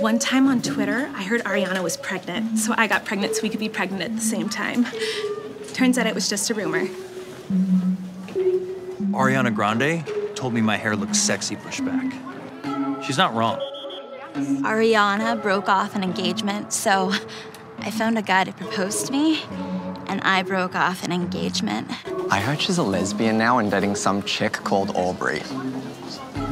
One time on Twitter, I heard Ariana was pregnant, so I got pregnant so we could be pregnant at the same time. Turns out it was just a rumor. Ariana Grande told me my hair looks sexy pushed back. She's not wrong. Ariana broke off an engagement, so I found a guy to propose to me, and I broke off an engagement. I heard she's a lesbian now and dating some chick called Aubrey.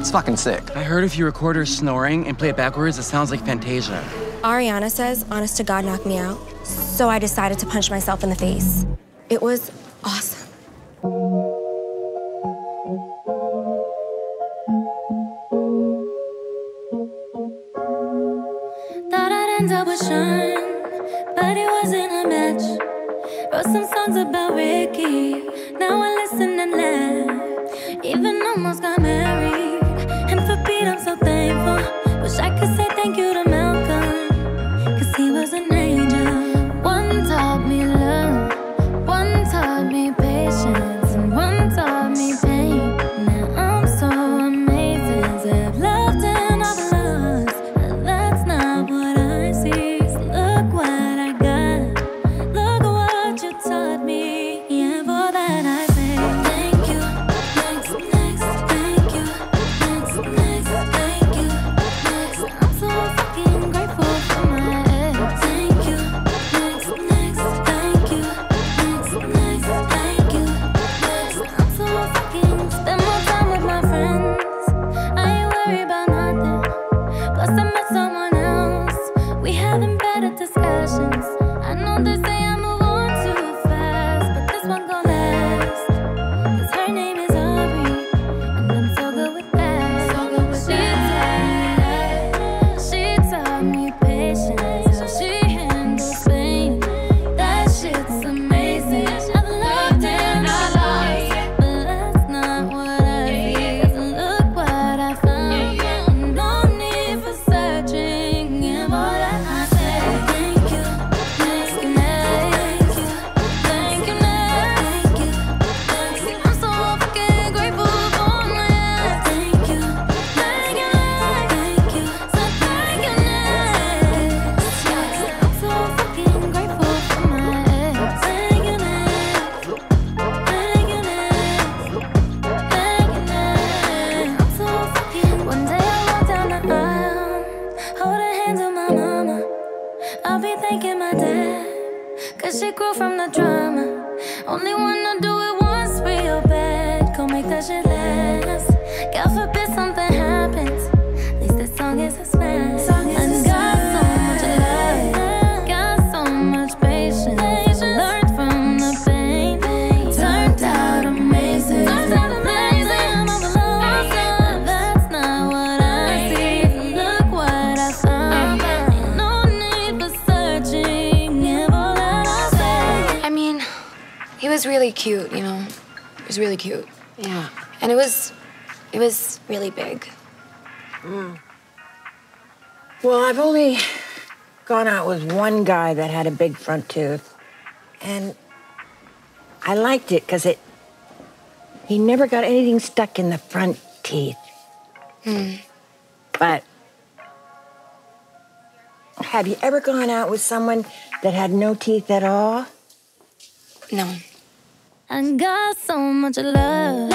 It's fucking sick. I heard if you record her snoring and play it backwards, it sounds like Fantasia. Ariana says, honest to God, knock me out. So I decided to punch myself in the face. It was awesome. Thought I'd end up with Sean, but it wasn't a match. Wrote some songs about Ricky. Now I listen and laugh. Even almost got married. For Pete, I'm so thankful. Wish I could say thank you to be thanking my dad, cause she grew from the drama. Only wanna do it once real bad, go make that shit last. God forbid something happens, at least this song is a smash. I got was really cute, you know. It was really cute. Yeah. And it was it was really big. Mm. Well, I've only gone out with one guy that had a big front tooth. And I liked it because it he never got anything stuck in the front teeth. Hmm. But have you ever gone out with someone that had no teeth at all? No. I got so much love,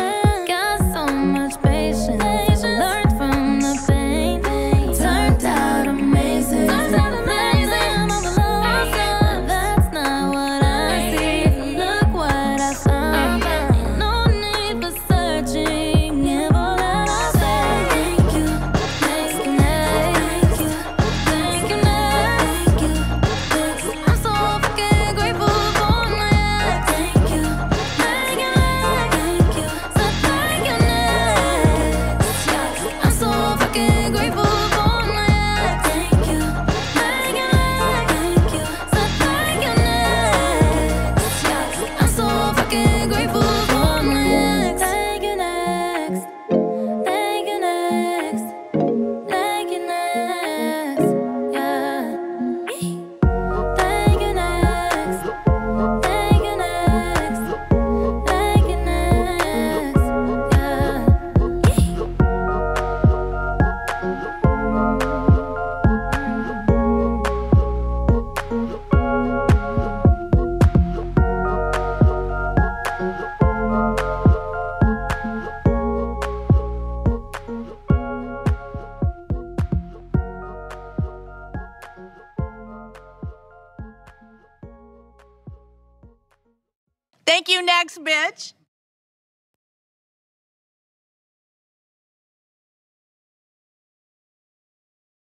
Thank you, next bitch.